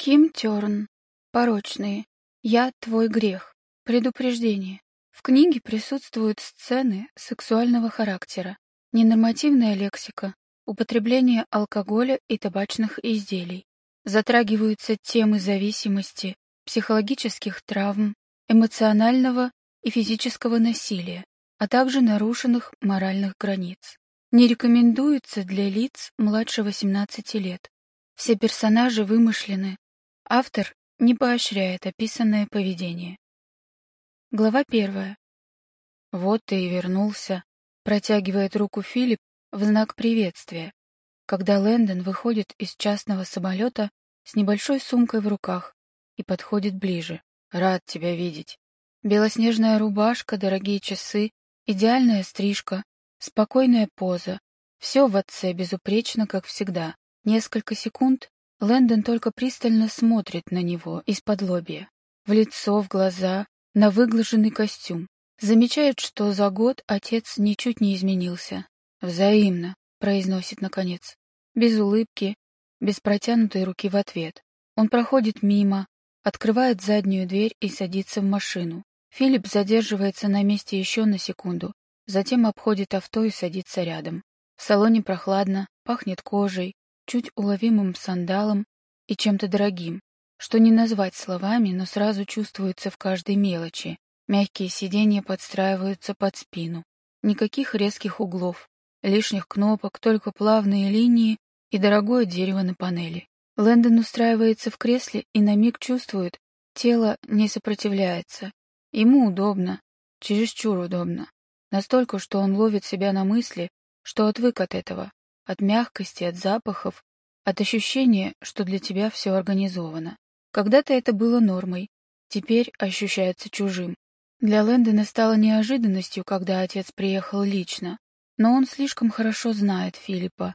Ким Терн. Порочные. Я твой грех. Предупреждение. В книге присутствуют сцены сексуального характера, ненормативная лексика, употребление алкоголя и табачных изделий. Затрагиваются темы зависимости, психологических травм, эмоционального и физического насилия, а также нарушенных моральных границ. Не рекомендуется для лиц младше 18 лет. Все персонажи вымышлены, Автор не поощряет описанное поведение. Глава первая. Вот ты и вернулся, протягивает руку Филипп в знак приветствия, когда Лэндон выходит из частного самолета с небольшой сумкой в руках и подходит ближе. Рад тебя видеть. Белоснежная рубашка, дорогие часы, идеальная стрижка, спокойная поза. Все в отце безупречно, как всегда. Несколько секунд, Лэндон только пристально смотрит на него из-под лобья. В лицо, в глаза, на выглаженный костюм. Замечает, что за год отец ничуть не изменился. «Взаимно», — произносит наконец. Без улыбки, без протянутой руки в ответ. Он проходит мимо, открывает заднюю дверь и садится в машину. Филипп задерживается на месте еще на секунду, затем обходит авто и садится рядом. В салоне прохладно, пахнет кожей, чуть уловимым сандалом и чем-то дорогим, что не назвать словами, но сразу чувствуется в каждой мелочи. Мягкие сиденья подстраиваются под спину. Никаких резких углов, лишних кнопок, только плавные линии и дорогое дерево на панели. Лэндон устраивается в кресле и на миг чувствует, тело не сопротивляется. Ему удобно, чересчур удобно. Настолько, что он ловит себя на мысли, что отвык от этого от мягкости, от запахов, от ощущения, что для тебя все организовано. Когда-то это было нормой, теперь ощущается чужим. Для Лэндона стало неожиданностью, когда отец приехал лично, но он слишком хорошо знает Филиппа,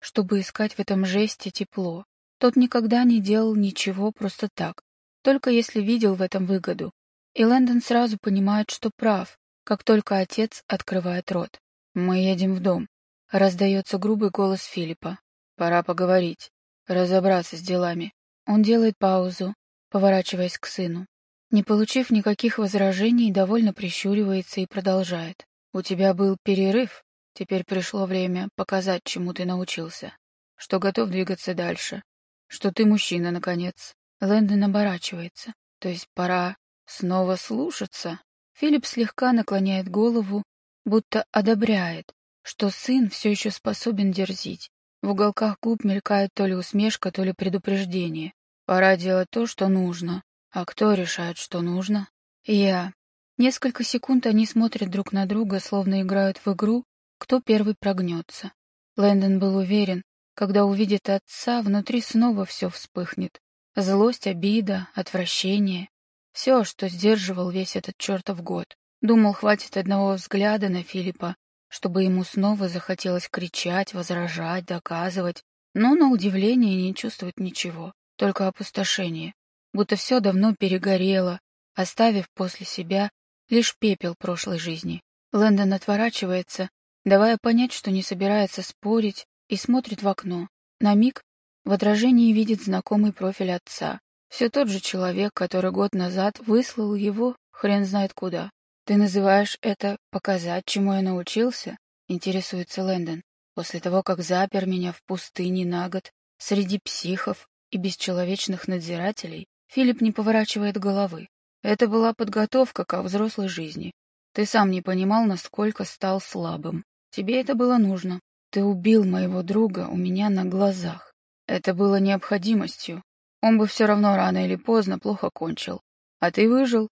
чтобы искать в этом жесте тепло. Тот никогда не делал ничего просто так, только если видел в этом выгоду. И Лэндон сразу понимает, что прав, как только отец открывает рот. «Мы едем в дом», Раздается грубый голос Филиппа. Пора поговорить, разобраться с делами. Он делает паузу, поворачиваясь к сыну. Не получив никаких возражений, довольно прищуривается и продолжает. «У тебя был перерыв. Теперь пришло время показать, чему ты научился. Что готов двигаться дальше. Что ты мужчина, наконец». Лэндон оборачивается. То есть пора снова слушаться. Филипп слегка наклоняет голову, будто одобряет, что сын все еще способен дерзить. В уголках губ мелькает то ли усмешка, то ли предупреждение. Пора делать то, что нужно. А кто решает, что нужно? Я. Несколько секунд они смотрят друг на друга, словно играют в игру, кто первый прогнется. Лэндон был уверен, когда увидит отца, внутри снова все вспыхнет. Злость, обида, отвращение. Все, что сдерживал весь этот чертов год. Думал, хватит одного взгляда на Филиппа, чтобы ему снова захотелось кричать, возражать, доказывать, но на удивление не чувствовать ничего, только опустошение, будто все давно перегорело, оставив после себя лишь пепел прошлой жизни. Лэндон отворачивается, давая понять, что не собирается спорить, и смотрит в окно. На миг в отражении видит знакомый профиль отца. Все тот же человек, который год назад выслал его хрен знает куда. «Ты называешь это показать, чему я научился?» — интересуется Лэндон. «После того, как запер меня в пустыне на год, среди психов и бесчеловечных надзирателей, Филипп не поворачивает головы. Это была подготовка ко взрослой жизни. Ты сам не понимал, насколько стал слабым. Тебе это было нужно. Ты убил моего друга у меня на глазах. Это было необходимостью. Он бы все равно рано или поздно плохо кончил. А ты выжил,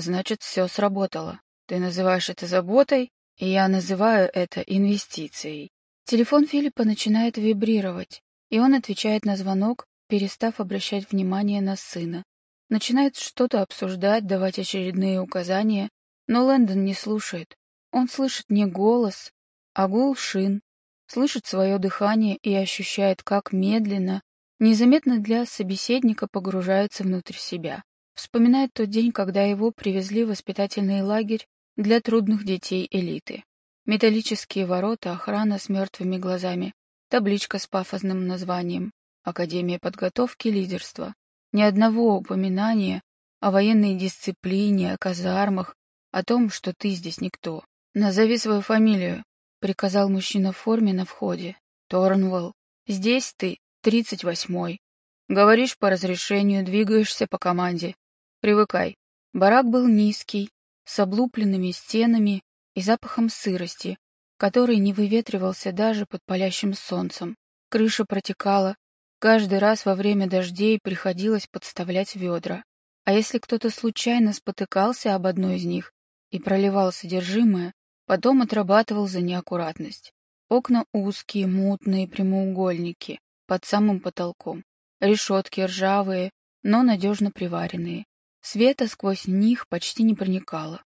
Значит, все сработало. Ты называешь это заботой, и я называю это инвестицией. Телефон Филиппа начинает вибрировать, и он отвечает на звонок, перестав обращать внимание на сына. Начинает что-то обсуждать, давать очередные указания, но Лэндон не слушает. Он слышит не голос, а гул шин, слышит свое дыхание и ощущает, как медленно, незаметно для собеседника погружается внутрь себя. Вспоминает тот день, когда его привезли в воспитательный лагерь для трудных детей элиты. Металлические ворота, охрана с мертвыми глазами, табличка с пафосным названием «Академия подготовки лидерства». Ни одного упоминания о военной дисциплине, о казармах, о том, что ты здесь никто. Назови свою фамилию, — приказал мужчина в форме на входе. Торнвелл. Здесь ты, тридцать восьмой. Говоришь по разрешению, двигаешься по команде. Привыкай. Барак был низкий, с облупленными стенами и запахом сырости, который не выветривался даже под палящим солнцем. Крыша протекала, каждый раз во время дождей приходилось подставлять ведра. А если кто-то случайно спотыкался об одной из них и проливал содержимое, потом отрабатывал за неаккуратность. Окна узкие, мутные прямоугольники, под самым потолком. Решетки ржавые, но надежно приваренные. Света сквозь них почти не проникало.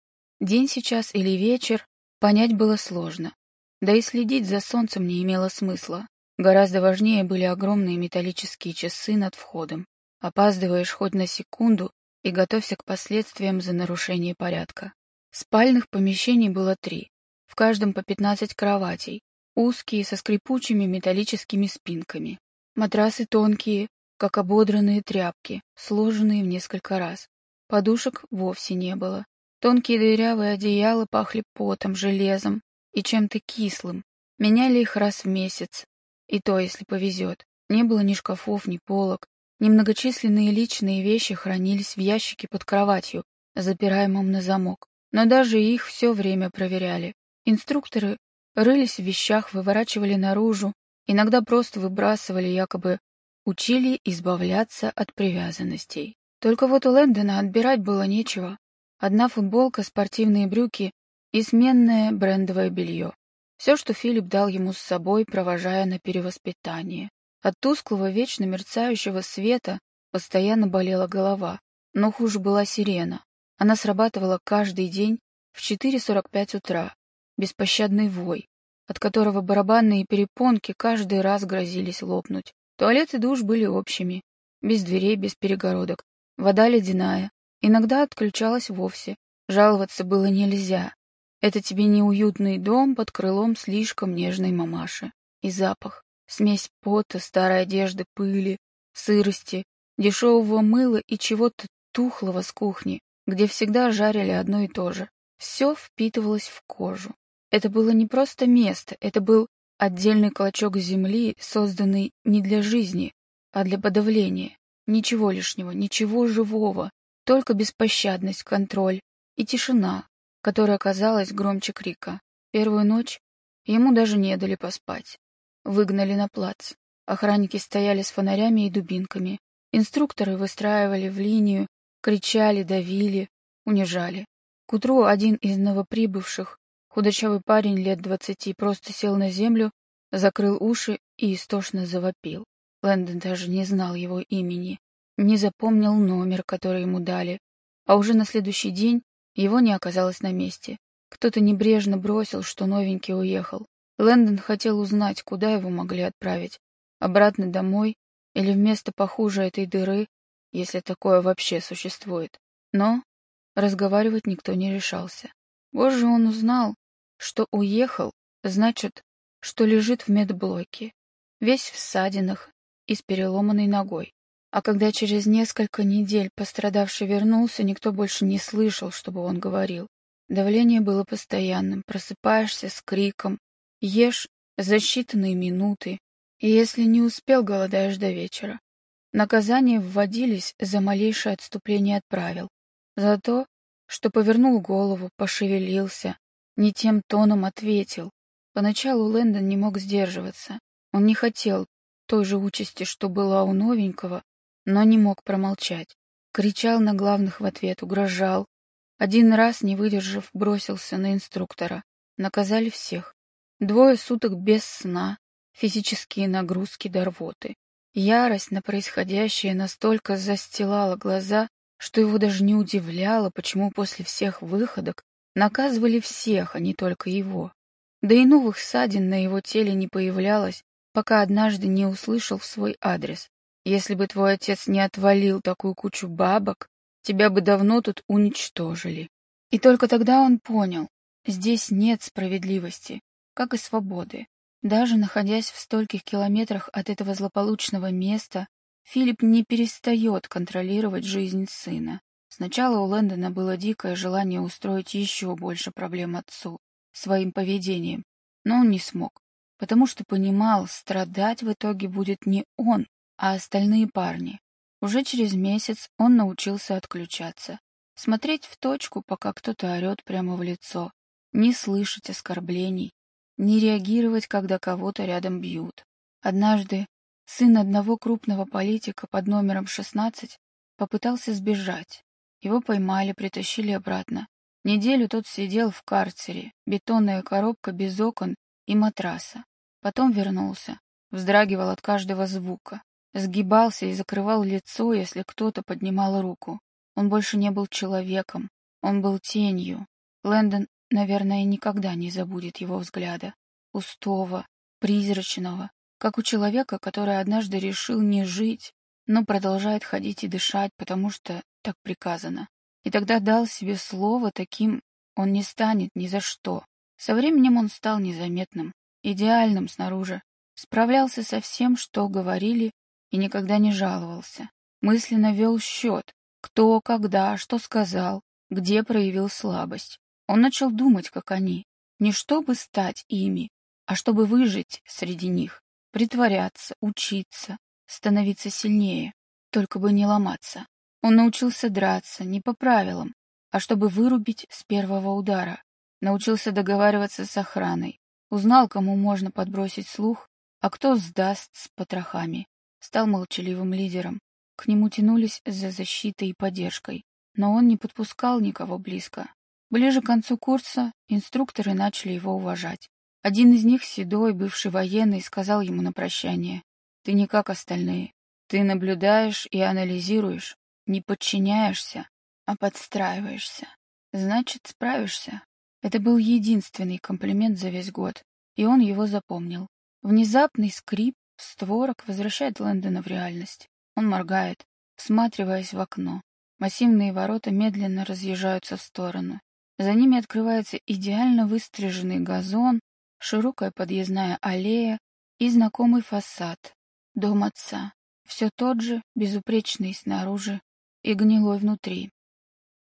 День сейчас или вечер, понять было сложно. Да и следить за солнцем не имело смысла. Гораздо важнее были огромные металлические часы над входом. Опаздываешь хоть на секунду и готовься к последствиям за нарушение порядка. Спальных помещений было три. В каждом по 15 кроватей. Узкие, со скрипучими металлическими спинками. Матрасы тонкие, как ободранные тряпки, сложенные в несколько раз. Подушек вовсе не было. Тонкие дырявые одеяла пахли потом, железом и чем-то кислым. Меняли их раз в месяц. И то, если повезет. Не было ни шкафов, ни полок. Немногочисленные личные вещи хранились в ящике под кроватью, запираемом на замок. Но даже их все время проверяли. Инструкторы рылись в вещах, выворачивали наружу, иногда просто выбрасывали якобы учили избавляться от привязанностей. Только вот у Лэндона отбирать было нечего. Одна футболка, спортивные брюки и сменное брендовое белье. Все, что Филипп дал ему с собой, провожая на перевоспитание. От тусклого, вечно мерцающего света постоянно болела голова, но хуже была сирена. Она срабатывала каждый день в 4.45 утра, беспощадный вой, от которого барабанные перепонки каждый раз грозились лопнуть. Туалет и душ были общими, без дверей, без перегородок. Вода ледяная, иногда отключалась вовсе. Жаловаться было нельзя. Это тебе не уютный дом под крылом слишком нежной мамаши. И запах, смесь пота, старой одежды, пыли, сырости, дешевого мыла и чего-то тухлого с кухни, где всегда жарили одно и то же. Все впитывалось в кожу. Это было не просто место, это был Отдельный клочок земли, созданный не для жизни, а для подавления. Ничего лишнего, ничего живого, только беспощадность, контроль и тишина, которая казалась громче крика. Первую ночь ему даже не дали поспать. Выгнали на плац. Охранники стояли с фонарями и дубинками. Инструкторы выстраивали в линию, кричали, давили, унижали. К утру один из новоприбывших Худощавый парень лет двадцати просто сел на землю, закрыл уши и истошно завопил. Лэндон даже не знал его имени, не запомнил номер, который ему дали, а уже на следующий день его не оказалось на месте. Кто-то небрежно бросил, что новенький уехал. Лэндон хотел узнать, куда его могли отправить. Обратно домой или в место похуже этой дыры, если такое вообще существует. Но разговаривать никто не решался. Позже он узнал, что уехал, значит, что лежит в медблоке, весь в ссадинах и с переломанной ногой. А когда через несколько недель пострадавший вернулся, никто больше не слышал, чтобы он говорил. Давление было постоянным, просыпаешься с криком, ешь за считанные минуты, и если не успел, голодаешь до вечера. Наказания вводились за малейшее отступление от правил, за то, что повернул голову, пошевелился, не тем тоном ответил. Поначалу Лэндон не мог сдерживаться. Он не хотел той же участи, что была у новенького, но не мог промолчать. Кричал на главных в ответ, угрожал. Один раз, не выдержав, бросился на инструктора. Наказали всех. Двое суток без сна, физические нагрузки до рвоты. Ярость на происходящее настолько застилала глаза, что его даже не удивляло, почему после всех выходок Наказывали всех, а не только его. Да и новых ссадин на его теле не появлялось, пока однажды не услышал в свой адрес. Если бы твой отец не отвалил такую кучу бабок, тебя бы давно тут уничтожили. И только тогда он понял, здесь нет справедливости, как и свободы. Даже находясь в стольких километрах от этого злополучного места, Филипп не перестает контролировать жизнь сына. Сначала у Лэндона было дикое желание устроить еще больше проблем отцу своим поведением, но он не смог, потому что понимал, страдать в итоге будет не он, а остальные парни. Уже через месяц он научился отключаться, смотреть в точку, пока кто-то орет прямо в лицо, не слышать оскорблений, не реагировать, когда кого-то рядом бьют. Однажды сын одного крупного политика под номером 16 попытался сбежать. Его поймали, притащили обратно. Неделю тот сидел в карцере, бетонная коробка без окон и матраса. Потом вернулся, вздрагивал от каждого звука, сгибался и закрывал лицо, если кто-то поднимал руку. Он больше не был человеком, он был тенью. Лэндон, наверное, никогда не забудет его взгляда. Пустого, призрачного, как у человека, который однажды решил не жить, но продолжает ходить и дышать, потому что так приказано. И тогда дал себе слово таким он не станет ни за что. Со временем он стал незаметным, идеальным снаружи, справлялся со всем, что говорили, и никогда не жаловался. Мысленно вел счет, кто, когда, что сказал, где проявил слабость. Он начал думать, как они, не чтобы стать ими, а чтобы выжить среди них, притворяться, учиться, становиться сильнее, только бы не ломаться. Он научился драться не по правилам, а чтобы вырубить с первого удара. Научился договариваться с охраной, узнал, кому можно подбросить слух, а кто сдаст с потрохами. Стал молчаливым лидером. К нему тянулись за защитой и поддержкой, но он не подпускал никого близко. Ближе к концу курса инструкторы начали его уважать. Один из них, седой, бывший военный, сказал ему на прощание, «Ты не как остальные. Ты наблюдаешь и анализируешь, не подчиняешься, а подстраиваешься. Значит, справишься». Это был единственный комплимент за весь год, и он его запомнил. Внезапный скрип створок возвращает Лэндона в реальность. Он моргает, всматриваясь в окно. Массивные ворота медленно разъезжаются в сторону. За ними открывается идеально выстриженный газон, широкая подъездная аллея и знакомый фасад. Дом отца. Все тот же, безупречный снаружи и гнилой внутри.